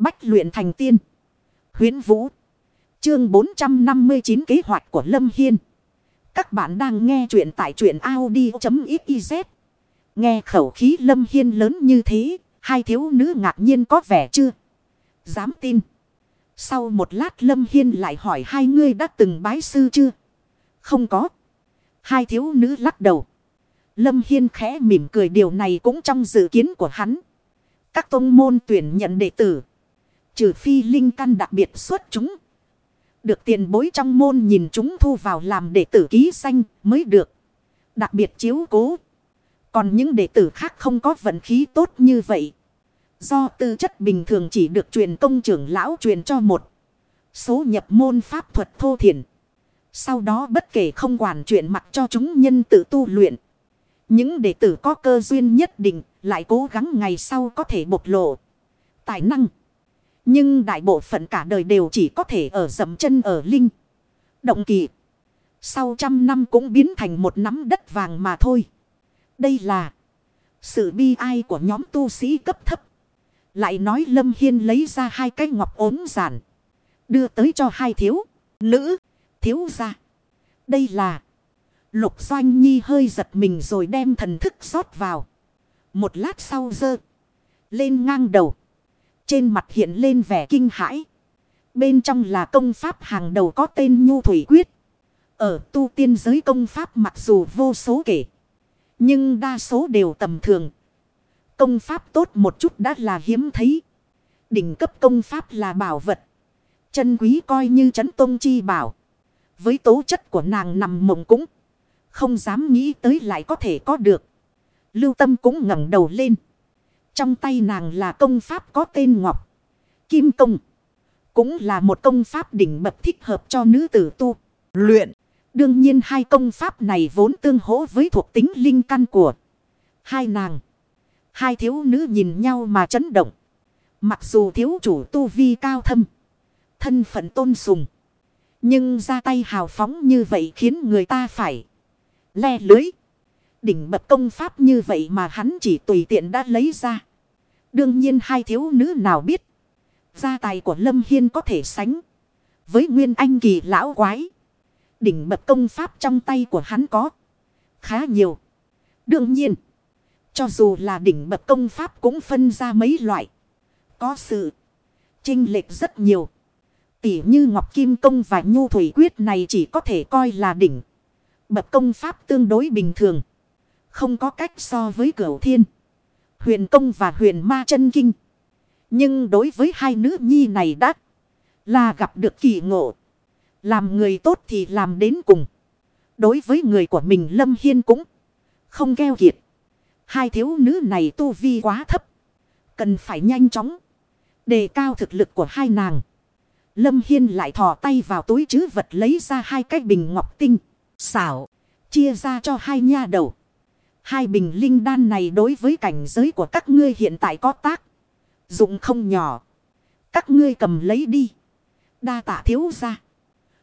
Bách luyện thành tiên. Huyến Vũ. Chương 459 kế hoạch của Lâm Hiên. Các bạn đang nghe truyện tại truyện Audi.xyz. Nghe khẩu khí Lâm Hiên lớn như thế. Hai thiếu nữ ngạc nhiên có vẻ chưa? Dám tin. Sau một lát Lâm Hiên lại hỏi hai ngươi đã từng bái sư chưa? Không có. Hai thiếu nữ lắc đầu. Lâm Hiên khẽ mỉm cười, điều này cũng trong dự kiến của hắn. Các tông môn tuyển nhận đệ tử. Trừ phi linh căn đặc biệt xuất chúng. Được tiền bối trong môn nhìn chúng thu vào làm đệ tử ký xanh mới được. Đặc biệt chiếu cố. Còn những đệ tử khác không có vận khí tốt như vậy. Do tư chất bình thường chỉ được truyền công trưởng lão truyền cho một. Số nhập môn pháp thuật thô thiền Sau đó bất kể không quản chuyện mặt cho chúng nhân tự tu luyện. Những đệ tử có cơ duyên nhất định lại cố gắng ngày sau có thể bộc lộ. Tài năng. Nhưng đại bộ phận cả đời đều chỉ có thể ở dầm chân ở linh. Động kỳ. Sau trăm năm cũng biến thành một nắm đất vàng mà thôi. Đây là sự bi ai của nhóm tu sĩ cấp thấp. Lại nói Lâm Hiên lấy ra hai cái ngọc ốm giản. Đưa tới cho hai thiếu. Nữ. Thiếu ra. Đây là. Lục Doanh Nhi hơi giật mình rồi đem thần thức rót vào. Một lát sau dơ. Lên ngang đầu. Trên mặt hiện lên vẻ kinh hãi. Bên trong là công pháp hàng đầu có tên Nhu Thủy Quyết. Ở tu tiên giới công pháp mặc dù vô số kể. Nhưng đa số đều tầm thường. Công pháp tốt một chút đã là hiếm thấy. Đỉnh cấp công pháp là bảo vật. Chân quý coi như chấn tông chi bảo. Với tố chất của nàng nằm mộng cũng. Không dám nghĩ tới lại có thể có được. Lưu tâm cũng ngẩng đầu lên. Trong tay nàng là công pháp có tên Ngọc. Kim Công. Cũng là một công pháp đỉnh bậc thích hợp cho nữ tử tu. Luyện. Đương nhiên hai công pháp này vốn tương hỗ với thuộc tính linh căn của hai nàng. Hai thiếu nữ nhìn nhau mà chấn động. Mặc dù thiếu chủ tu vi cao thâm. Thân phận tôn sùng. Nhưng ra tay hào phóng như vậy khiến người ta phải le lưới. Đỉnh bậc công pháp như vậy mà hắn chỉ tùy tiện đã lấy ra. Đương nhiên hai thiếu nữ nào biết. Gia tài của Lâm Hiên có thể sánh. Với nguyên anh kỳ lão quái. Đỉnh bậc công pháp trong tay của hắn có. Khá nhiều. Đương nhiên. Cho dù là đỉnh bậc công pháp cũng phân ra mấy loại. Có sự. Trinh lệch rất nhiều. Tỉ như Ngọc Kim Công và Nhu Thủy Quyết này chỉ có thể coi là đỉnh. Bậc công pháp tương đối bình thường. Không có cách so với cửu thiên. Huyền công và huyền ma chân kinh. Nhưng đối với hai nữ nhi này đã là gặp được kỳ ngộ. Làm người tốt thì làm đến cùng. Đối với người của mình Lâm Hiên cũng không keo kiệt. Hai thiếu nữ này tu vi quá thấp. Cần phải nhanh chóng. Đề cao thực lực của hai nàng. Lâm Hiên lại thò tay vào túi chứ vật lấy ra hai cái bình ngọc tinh. Xảo. Chia ra cho hai nha đầu. Hai bình linh đan này đối với cảnh giới của các ngươi hiện tại có tác. Dụng không nhỏ. Các ngươi cầm lấy đi. Đa tạ thiếu ra.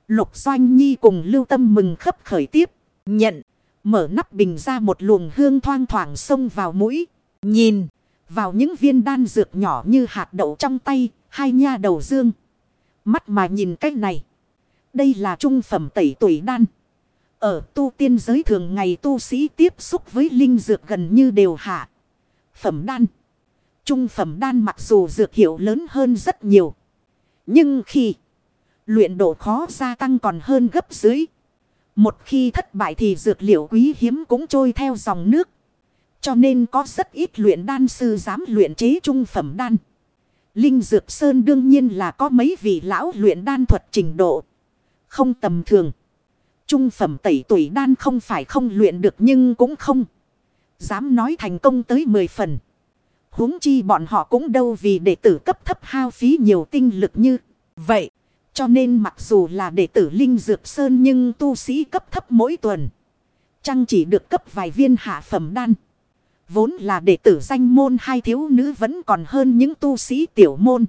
Lục Doanh Nhi cùng lưu tâm mừng khấp khởi tiếp. Nhận. Mở nắp bình ra một luồng hương thoang thoảng xông vào mũi. Nhìn. Vào những viên đan dược nhỏ như hạt đậu trong tay. Hai nha đầu dương. Mắt mà nhìn cách này. Đây là trung phẩm tẩy tuổi đan. Ở tu tiên giới thường ngày tu sĩ tiếp xúc với linh dược gần như đều hạ. Phẩm đan. Trung phẩm đan mặc dù dược hiệu lớn hơn rất nhiều. Nhưng khi luyện độ khó gia tăng còn hơn gấp dưới. Một khi thất bại thì dược liệu quý hiếm cũng trôi theo dòng nước. Cho nên có rất ít luyện đan sư dám luyện chế trung phẩm đan. Linh Dược Sơn đương nhiên là có mấy vị lão luyện đan thuật trình độ. Không tầm thường. Trung phẩm tẩy tuổi đan không phải không luyện được nhưng cũng không. Dám nói thành công tới 10 phần. huống chi bọn họ cũng đâu vì đệ tử cấp thấp hao phí nhiều tinh lực như vậy. Cho nên mặc dù là đệ tử Linh Dược Sơn nhưng tu sĩ cấp thấp mỗi tuần. Chăng chỉ được cấp vài viên hạ phẩm đan. Vốn là đệ tử danh môn hai thiếu nữ vẫn còn hơn những tu sĩ tiểu môn.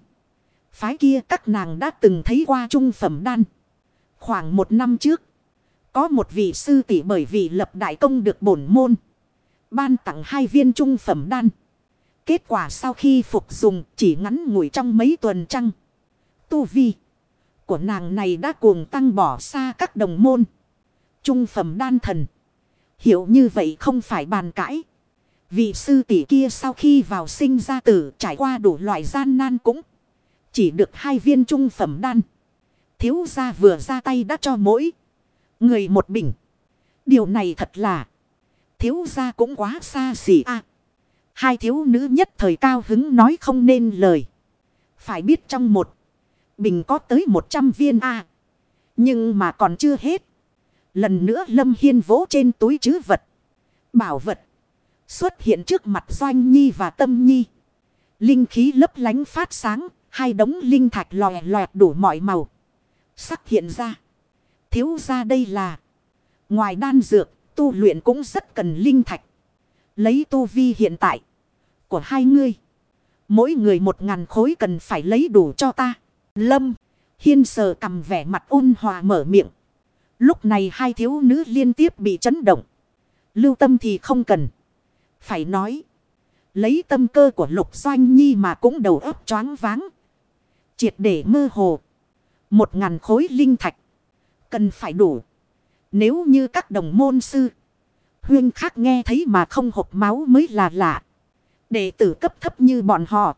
Phái kia các nàng đã từng thấy qua trung phẩm đan. Khoảng một năm trước. Có một vị sư tỷ bởi vì lập đại công được bổn môn. Ban tặng hai viên trung phẩm đan. Kết quả sau khi phục dùng chỉ ngắn ngủi trong mấy tuần trăng. Tu vi của nàng này đã cuồng tăng bỏ xa các đồng môn. Trung phẩm đan thần. Hiểu như vậy không phải bàn cãi. Vị sư tỷ kia sau khi vào sinh ra tử trải qua đủ loại gian nan cũng chỉ được hai viên trung phẩm đan. Thiếu gia vừa ra tay đã cho mỗi người một bình. Điều này thật là thiếu gia cũng quá xa xỉ a. hai thiếu nữ nhất thời cao hứng nói không nên lời. Phải biết trong một bình có tới 100 viên a. Nhưng mà còn chưa hết. Lần nữa Lâm Hiên vỗ trên túi chứ vật. Bảo vật. Xuất hiện trước mặt Doanh Nhi và Tâm Nhi. Linh khí lấp lánh phát sáng. Hai đống linh thạch lòe loẹt đủ mọi màu. Sắc hiện ra. Thiếu ra đây là. Ngoài đan dược, tu luyện cũng rất cần linh thạch. Lấy tu vi hiện tại. Của hai ngươi. Mỗi người một ngàn khối cần phải lấy đủ cho ta. Lâm. Hiên sờ cầm vẻ mặt ôn hòa mở miệng. Lúc này hai thiếu nữ liên tiếp bị chấn động. Lưu tâm thì không cần. Phải nói. Lấy tâm cơ của lục doanh nhi mà cũng đầu óc choáng váng. Triệt để mơ hồ. Một ngàn khối linh thạch. Cần phải đủ. Nếu như các đồng môn sư. Huyên khác nghe thấy mà không hộp máu mới là lạ. Đệ tử cấp thấp như bọn họ.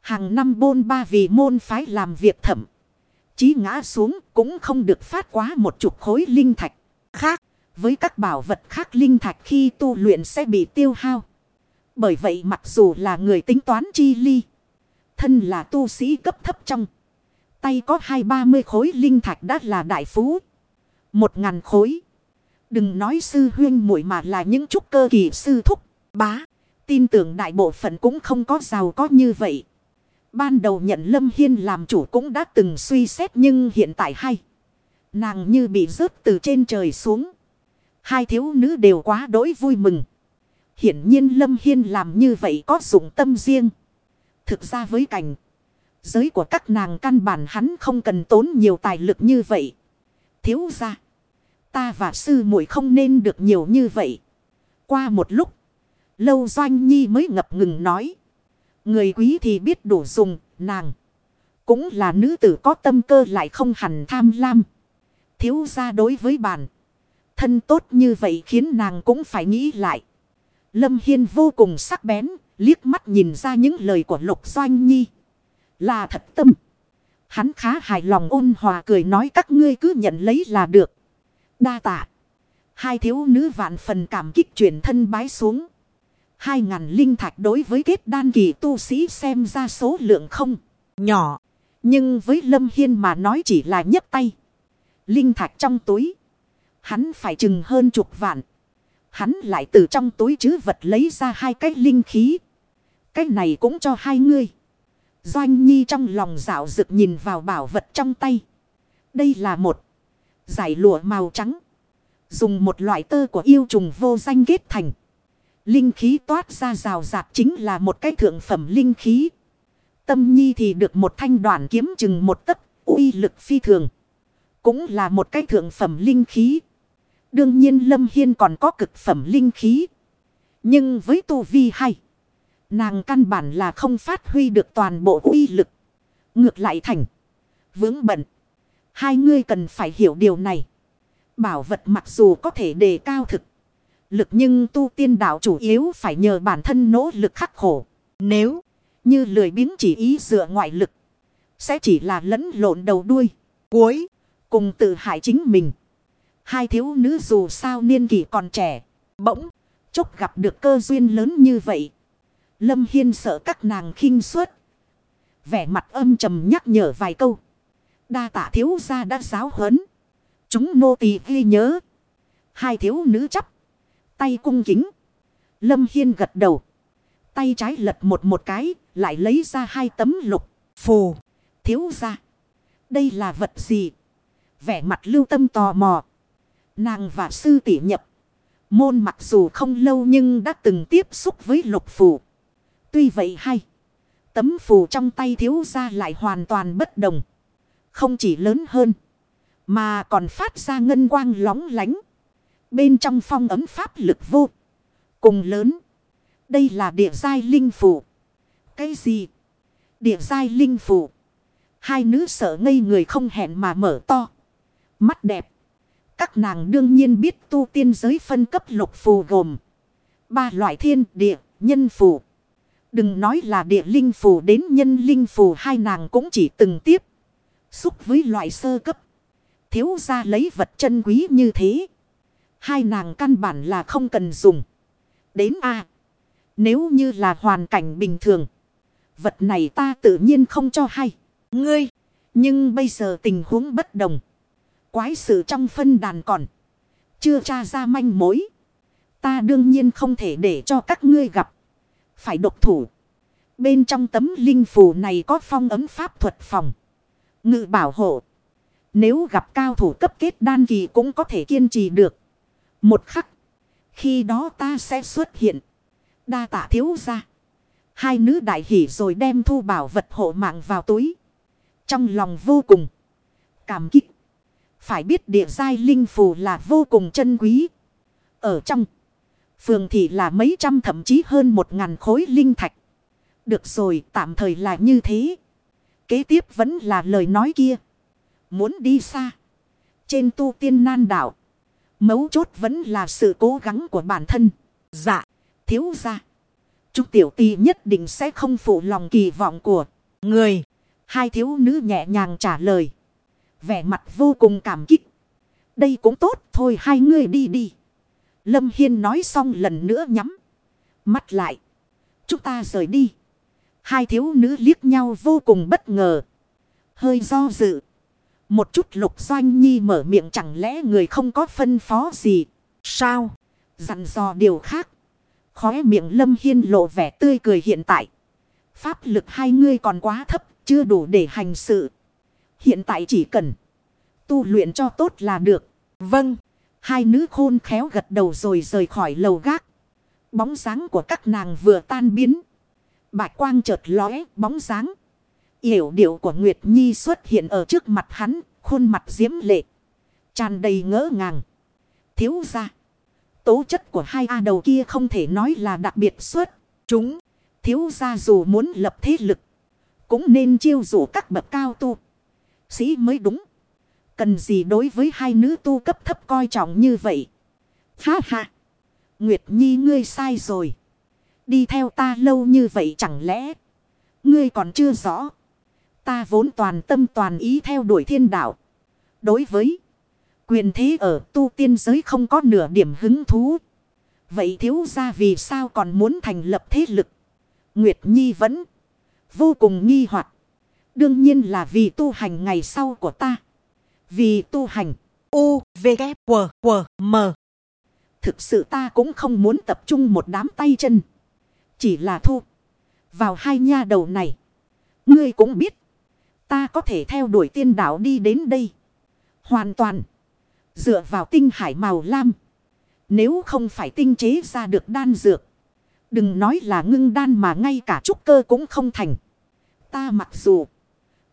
Hàng năm bôn ba vì môn phái làm việc thẩm. Chí ngã xuống cũng không được phát quá một chục khối linh thạch. Khác, với các bảo vật khác linh thạch khi tu luyện sẽ bị tiêu hao. Bởi vậy mặc dù là người tính toán chi ly. Thân là tu sĩ cấp thấp trong. Tay có hai ba mươi khối linh thạch đã là đại phú. Một ngàn khối. Đừng nói sư huyên muội mà là những trúc cơ kỳ sư thúc, bá. Tin tưởng đại bộ phận cũng không có giàu có như vậy. Ban đầu nhận Lâm Hiên làm chủ cũng đã từng suy xét nhưng hiện tại hay. Nàng như bị rớt từ trên trời xuống. Hai thiếu nữ đều quá đỗi vui mừng. Hiển nhiên Lâm Hiên làm như vậy có dụng tâm riêng. Thực ra với cảnh giới của các nàng căn bản hắn không cần tốn nhiều tài lực như vậy. Thiếu ra. Ta và sư muội không nên được nhiều như vậy. Qua một lúc. Lâu Doanh Nhi mới ngập ngừng nói. Người quý thì biết đủ dùng, nàng. Cũng là nữ tử có tâm cơ lại không hẳn tham lam. Thiếu ra đối với bản. Thân tốt như vậy khiến nàng cũng phải nghĩ lại. Lâm Hiên vô cùng sắc bén, liếc mắt nhìn ra những lời của Lục Doanh Nhi. Là thật tâm. Hắn khá hài lòng ôn hòa cười nói các ngươi cứ nhận lấy là được. Đa tạ. Hai thiếu nữ vạn phần cảm kích chuyển thân bái xuống. Hai ngàn linh thạch đối với kết đan kỳ tu sĩ xem ra số lượng không nhỏ. Nhưng với Lâm Hiên mà nói chỉ là nhấc tay. Linh thạch trong túi. Hắn phải chừng hơn chục vạn. Hắn lại từ trong túi chứ vật lấy ra hai cái linh khí. Cái này cũng cho hai ngươi. Doanh Nhi trong lòng dạo rực nhìn vào bảo vật trong tay. Đây là một giải lụa màu trắng. Dùng một loại tơ của yêu trùng vô danh kết thành. Linh khí toát ra rào rạc chính là một cái thượng phẩm linh khí. Tâm nhi thì được một thanh đoạn kiếm chừng một tấc, uy lực phi thường. Cũng là một cái thượng phẩm linh khí. Đương nhiên Lâm Hiên còn có cực phẩm linh khí. Nhưng với tu vi hay. Nàng căn bản là không phát huy được toàn bộ uy lực. Ngược lại thành. Vướng bận. Hai ngươi cần phải hiểu điều này. Bảo vật mặc dù có thể đề cao thực lực nhưng tu tiên đạo chủ yếu phải nhờ bản thân nỗ lực khắc khổ. Nếu như lười biếng chỉ ý dựa ngoại lực, sẽ chỉ là lẫn lộn đầu đuôi, cuối, cùng tự hại chính mình. Hai thiếu nữ dù sao niên kỷ còn trẻ, bỗng, chốc gặp được cơ duyên lớn như vậy. Lâm Hiên sợ các nàng khinh suất. Vẻ mặt âm trầm nhắc nhở vài câu. Đa tạ thiếu gia đã giáo huấn. Chúng nô tỳ ghi nhớ. Hai thiếu nữ chấp tay cung kính. Lâm Hiên gật đầu. Tay trái lật một một cái, lại lấy ra hai tấm lục, phù, thiếu gia, Đây là vật gì? Vẻ mặt lưu tâm tò mò. Nàng và sư tỷ nhập. Môn mặc dù không lâu nhưng đã từng tiếp xúc với lục phù. Tuy vậy hay. Tấm phù trong tay thiếu ra lại hoàn toàn bất đồng. Không chỉ lớn hơn. Mà còn phát ra ngân quang lóng lánh. Bên trong phong ấm pháp lực vô. Cùng lớn. Đây là địa giai linh phù. Cái gì? Địa giai linh phù. Hai nữ sợ ngây người không hẹn mà mở to. Mắt đẹp. Các nàng đương nhiên biết tu tiên giới phân cấp lục phù gồm. Ba loại thiên địa, nhân phù. Đừng nói là địa linh phù đến nhân linh phù hai nàng cũng chỉ từng tiếp. Xúc với loại sơ cấp. Thiếu ra lấy vật chân quý như thế. Hai nàng căn bản là không cần dùng. Đến A. nếu như là hoàn cảnh bình thường. Vật này ta tự nhiên không cho hay. Ngươi. Nhưng bây giờ tình huống bất đồng. Quái sự trong phân đàn còn. Chưa tra ra manh mối. Ta đương nhiên không thể để cho các ngươi gặp. Phải độc thủ. Bên trong tấm linh phù này có phong ấm pháp thuật phòng. Ngự bảo hộ. Nếu gặp cao thủ cấp kết đan kỳ cũng có thể kiên trì được. Một khắc. Khi đó ta sẽ xuất hiện. Đa tạ thiếu ra. Hai nữ đại hỷ rồi đem thu bảo vật hộ mạng vào túi. Trong lòng vô cùng. Cảm kích. Phải biết địa giai linh phù là vô cùng chân quý. Ở trong. Phường thị là mấy trăm thậm chí hơn một ngàn khối linh thạch. Được rồi, tạm thời là như thế. Kế tiếp vẫn là lời nói kia. Muốn đi xa. Trên tu tiên nan đảo. Mấu chốt vẫn là sự cố gắng của bản thân. Dạ. Thiếu ra. Chúc tiểu tì nhất định sẽ không phụ lòng kỳ vọng của người. Hai thiếu nữ nhẹ nhàng trả lời. Vẻ mặt vô cùng cảm kích. Đây cũng tốt, thôi hai người đi đi. Lâm Hiên nói xong lần nữa nhắm. Mắt lại. Chúng ta rời đi. Hai thiếu nữ liếc nhau vô cùng bất ngờ. Hơi do dự. Một chút lục doanh nhi mở miệng chẳng lẽ người không có phân phó gì. Sao? Dặn dò điều khác. Khóe miệng lâm hiên lộ vẻ tươi cười hiện tại. Pháp lực hai ngươi còn quá thấp. Chưa đủ để hành sự. Hiện tại chỉ cần. Tu luyện cho tốt là được. Vâng. Hai nữ khôn khéo gật đầu rồi rời khỏi lầu gác. Bóng dáng của các nàng vừa tan biến. Bạch quang chợt lóe, bóng dáng. Yểu điệu của Nguyệt Nhi xuất hiện ở trước mặt hắn. Khuôn mặt diễm lệ. tràn đầy ngỡ ngàng. Thiếu ra. Tố chất của hai A đầu kia không thể nói là đặc biệt xuất. Chúng. Thiếu ra dù muốn lập thế lực. Cũng nên chiêu dụ các bậc cao tu. Sĩ mới đúng. Cần gì đối với hai nữ tu cấp thấp coi trọng như vậy. Ha ha. Nguyệt Nhi, ngươi sai rồi. Đi theo ta lâu như vậy chẳng lẽ. Ngươi còn chưa rõ. Ta vốn toàn tâm toàn ý theo đuổi thiên đạo. Đối với quyền thế ở tu tiên giới không có nửa điểm hứng thú. Vậy thiếu ra vì sao còn muốn thành lập thế lực? Nguyệt Nhi vẫn vô cùng nghi hoặc Đương nhiên là vì tu hành ngày sau của ta. Vì tu hành. U, V, K, W, W, M. Thực sự ta cũng không muốn tập trung một đám tay chân. Chỉ là thu. Vào hai nha đầu này. Ngươi cũng biết. Ta có thể theo đuổi tiên đạo đi đến đây. Hoàn toàn. Dựa vào tinh hải màu lam. Nếu không phải tinh chế ra được đan dược. Đừng nói là ngưng đan mà ngay cả trúc cơ cũng không thành. Ta mặc dù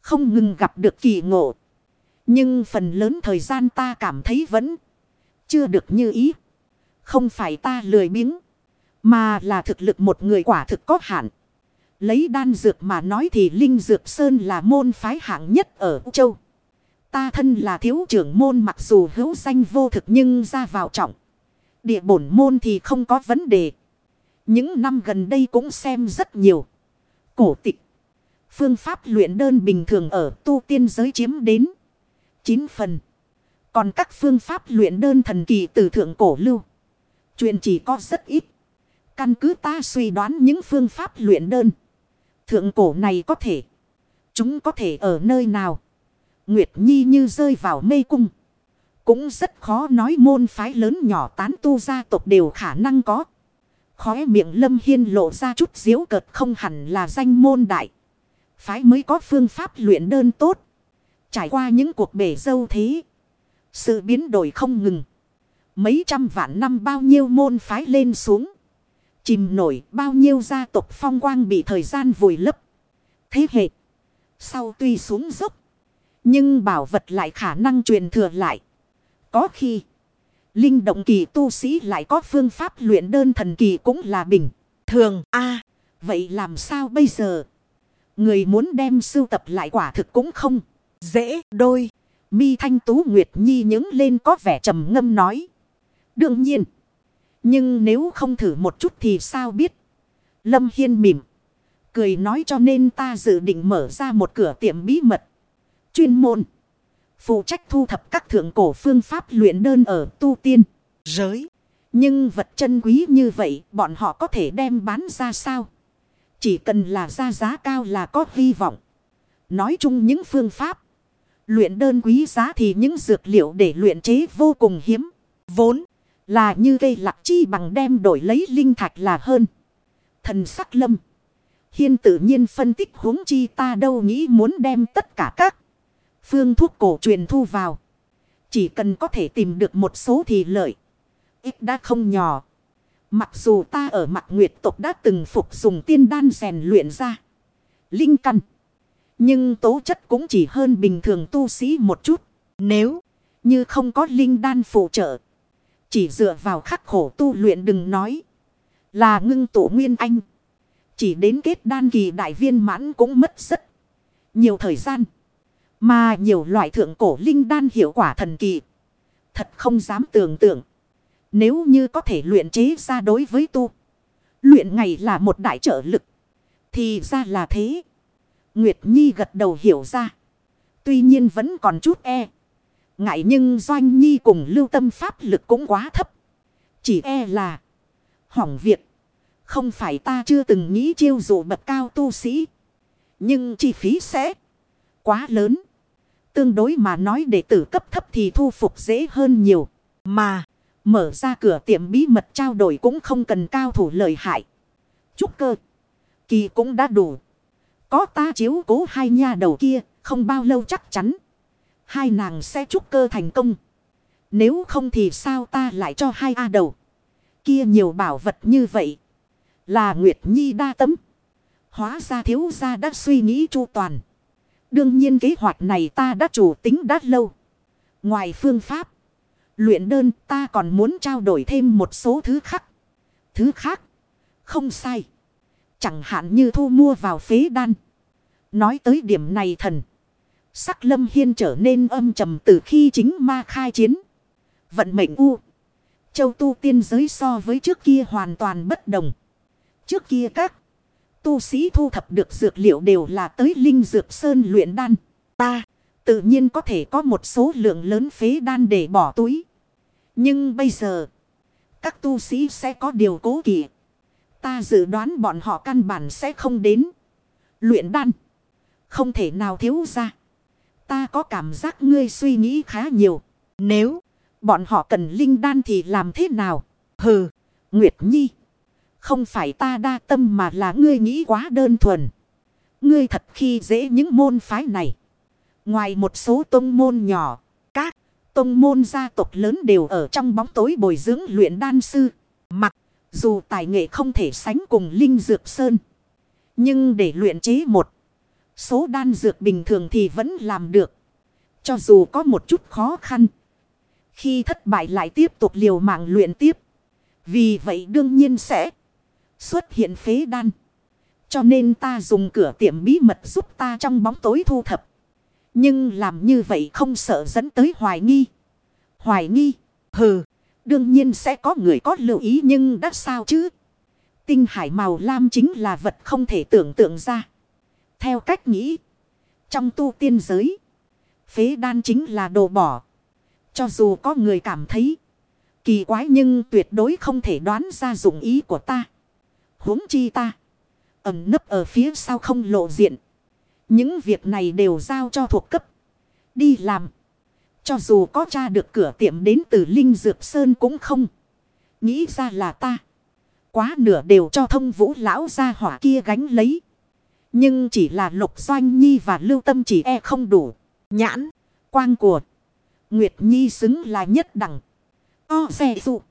không ngừng gặp được kỳ ngộ. Nhưng phần lớn thời gian ta cảm thấy vẫn chưa được như ý. Không phải ta lười biếng. Mà là thực lực một người quả thực có hạn. Lấy đan dược mà nói thì Linh Dược Sơn là môn phái hạng nhất ở châu. Ta thân là thiếu trưởng môn mặc dù hữu danh vô thực nhưng ra vào trọng. Địa bổn môn thì không có vấn đề. Những năm gần đây cũng xem rất nhiều. Cổ tịch. Phương pháp luyện đơn bình thường ở tu tiên giới chiếm đến 9 phần. Còn các phương pháp luyện đơn thần kỳ từ thượng cổ lưu. Chuyện chỉ có rất ít. Căn cứ ta suy đoán những phương pháp luyện đơn. Thượng cổ này có thể. Chúng có thể ở nơi nào. Nguyệt Nhi như rơi vào mê cung. Cũng rất khó nói môn phái lớn nhỏ tán tu gia tộc đều khả năng có. Khóe miệng lâm hiên lộ ra chút diếu cợt không hẳn là danh môn đại. Phái mới có phương pháp luyện đơn tốt. Trải qua những cuộc bể dâu thế. Sự biến đổi không ngừng. Mấy trăm vạn năm bao nhiêu môn phái lên xuống. Chìm nổi bao nhiêu gia tộc phong quang bị thời gian vùi lấp. Thế hệ. Sau tuy xuống dốc. Nhưng bảo vật lại khả năng truyền thừa lại. Có khi. Linh động kỳ tu sĩ lại có phương pháp luyện đơn thần kỳ cũng là bình. Thường A. Vậy làm sao bây giờ? Người muốn đem sưu tập lại quả thực cũng không. Dễ đôi. Mi Thanh Tú Nguyệt Nhi những lên có vẻ trầm ngâm nói. Đương nhiên. Nhưng nếu không thử một chút thì sao biết. Lâm Hiên mỉm. Cười nói cho nên ta dự định mở ra một cửa tiệm bí mật. Chuyên môn. Phụ trách thu thập các thượng cổ phương pháp luyện đơn ở tu tiên. Giới. Nhưng vật chân quý như vậy, bọn họ có thể đem bán ra sao? Chỉ cần là ra giá cao là có hy vọng. Nói chung những phương pháp. Luyện đơn quý giá thì những dược liệu để luyện chế vô cùng hiếm. Vốn là như cây lạc chi bằng đem đổi lấy linh thạch là hơn. Thần sắc lâm. Hiên tự nhiên phân tích huống chi ta đâu nghĩ muốn đem tất cả các phương thuốc cổ truyền thu vào. Chỉ cần có thể tìm được một số thì lợi. Ít đã không nhỏ. Mặc dù ta ở mặt nguyệt tộc đã từng phục dùng tiên đan rèn luyện ra. Linh căn. Nhưng tố chất cũng chỉ hơn bình thường tu sĩ một chút. Nếu như không có linh đan phụ trợ. Chỉ dựa vào khắc khổ tu luyện đừng nói. Là ngưng tụ nguyên anh. Chỉ đến kết đan kỳ đại viên mãn cũng mất rất nhiều thời gian. Mà nhiều loại thượng cổ linh đan hiệu quả thần kỳ. Thật không dám tưởng tượng. Nếu như có thể luyện chế ra đối với tu. Luyện ngày là một đại trợ lực. Thì ra là thế. Nguyệt Nhi gật đầu hiểu ra. Tuy nhiên vẫn còn chút e. Ngại nhưng Doanh Nhi cùng lưu tâm pháp lực cũng quá thấp. Chỉ e là. Hỏng việc. Không phải ta chưa từng nghĩ chiêu dụ bậc cao tu sĩ. Nhưng chi phí sẽ quá lớn. Tương đối mà nói đệ tử cấp thấp thì thu phục dễ hơn nhiều. Mà, mở ra cửa tiệm bí mật trao đổi cũng không cần cao thủ lợi hại. Chúc cơ. Kỳ cũng đã đủ. Có ta chiếu cố hai nha đầu kia, không bao lâu chắc chắn. Hai nàng sẽ chúc cơ thành công. Nếu không thì sao ta lại cho hai A đầu. Kia nhiều bảo vật như vậy. Là Nguyệt Nhi đa tấm. Hóa ra thiếu gia đã suy nghĩ chu toàn. Đương nhiên kế hoạch này ta đã chủ tính đã lâu. Ngoài phương pháp. Luyện đơn ta còn muốn trao đổi thêm một số thứ khác. Thứ khác. Không sai. Chẳng hạn như thu mua vào phế đan. Nói tới điểm này thần. Sắc lâm hiên trở nên âm trầm từ khi chính ma khai chiến. Vận mệnh u. Châu tu tiên giới so với trước kia hoàn toàn bất đồng. Trước kia các tu sĩ thu thập được dược liệu đều là tới linh dược sơn luyện đan. Ta tự nhiên có thể có một số lượng lớn phế đan để bỏ túi. Nhưng bây giờ, các tu sĩ sẽ có điều cố kỵ. Ta dự đoán bọn họ căn bản sẽ không đến. Luyện đan. Không thể nào thiếu ra. Ta có cảm giác ngươi suy nghĩ khá nhiều. Nếu bọn họ cần linh đan thì làm thế nào? Hừ, Nguyệt Nhi. Không phải ta đa tâm mà là ngươi nghĩ quá đơn thuần. Ngươi thật khi dễ những môn phái này. Ngoài một số tông môn nhỏ, các tông môn gia tộc lớn đều ở trong bóng tối bồi dưỡng luyện đan sư. Mặc dù tài nghệ không thể sánh cùng Linh Dược Sơn. Nhưng để luyện chế một số đan dược bình thường thì vẫn làm được. Cho dù có một chút khó khăn. Khi thất bại lại tiếp tục liều mạng luyện tiếp. Vì vậy đương nhiên sẽ xuất hiện phế đan. Cho nên ta dùng cửa tiệm bí mật giúp ta trong bóng tối thu thập. Nhưng làm như vậy không sợ dẫn tới hoài nghi. Hoài nghi, hừ, đương nhiên sẽ có người có lưu ý nhưng đã sao chứ. Tinh hải màu lam chính là vật không thể tưởng tượng ra. Theo cách nghĩ, trong tu tiên giới, phế đan chính là đồ bỏ. Cho dù có người cảm thấy kỳ quái nhưng tuyệt đối không thể đoán ra dụng ý của ta huống chi ta. Ẩm nấp ở phía sau không lộ diện. Những việc này đều giao cho thuộc cấp. Đi làm. Cho dù có tra được cửa tiệm đến từ Linh Dược Sơn cũng không. Nghĩ ra là ta. Quá nửa đều cho thông vũ lão ra hỏa kia gánh lấy. Nhưng chỉ là lục doanh nhi và lưu tâm chỉ e không đủ. Nhãn, quang của. Nguyệt Nhi xứng là nhất đẳng. O xe dụ.